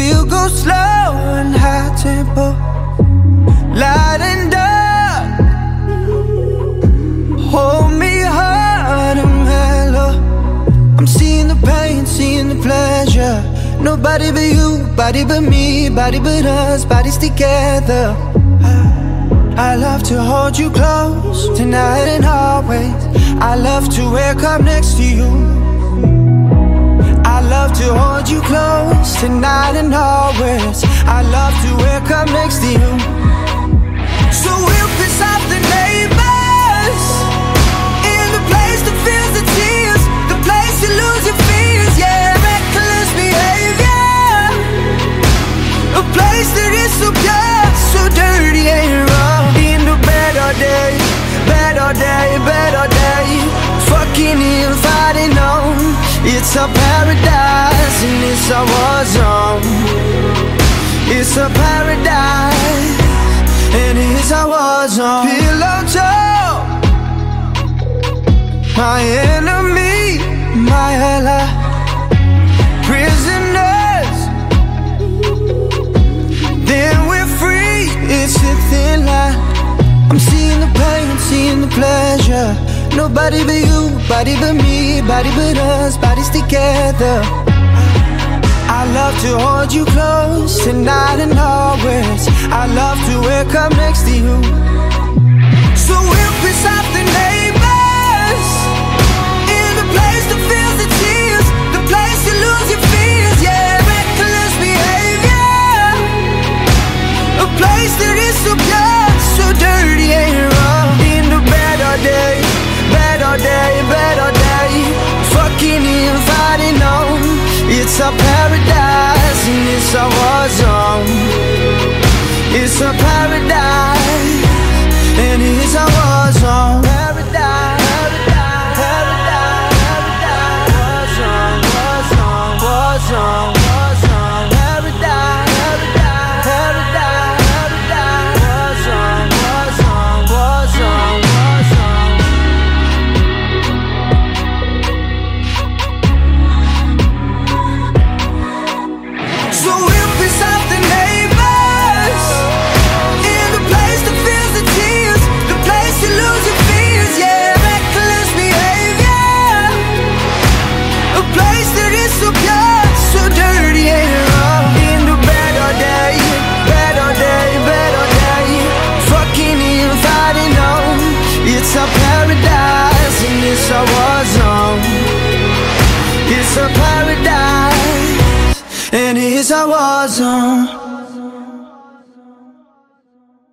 We'll go slow and high tempo. Light and dark. Hold me hard and mellow. I'm seeing the pain, seeing the pleasure. Nobody but you, body but me, body but us, bodies together. I love to hold you close, tonight and always. I love to wake up next to you. I love to hold you close tonight and always. I love to wake up next to you. So we'll piss off the neighbors in the place that feels the tears, the place you lose your fears, yeah, reckless behavior, a place that is so pure, so dirty and raw. In the all day, all day, all day, fucking on. It's a paradise and it's a war zone. It's a paradise and it's a war zone. Pillow talk, my enemy, my ally, prisoners. Then we're free. It's a thin line. I'm seeing the pain, seeing the pleasure. Nobody but you, body but me, body but us, bodies together. I love to hold you close tonight and always. I love to wake up next to you. So we'll piss off the neighbors in the place that feels the tears, the place you lose your fears, yeah, reckless behavior, a place that is so pure, so dirty and raw. In the bed all It's a paradise and it's a war zone. It's a paradise and it's a war zone. It's a paradise and it's a war zone. It's a paradise and it's a war zone.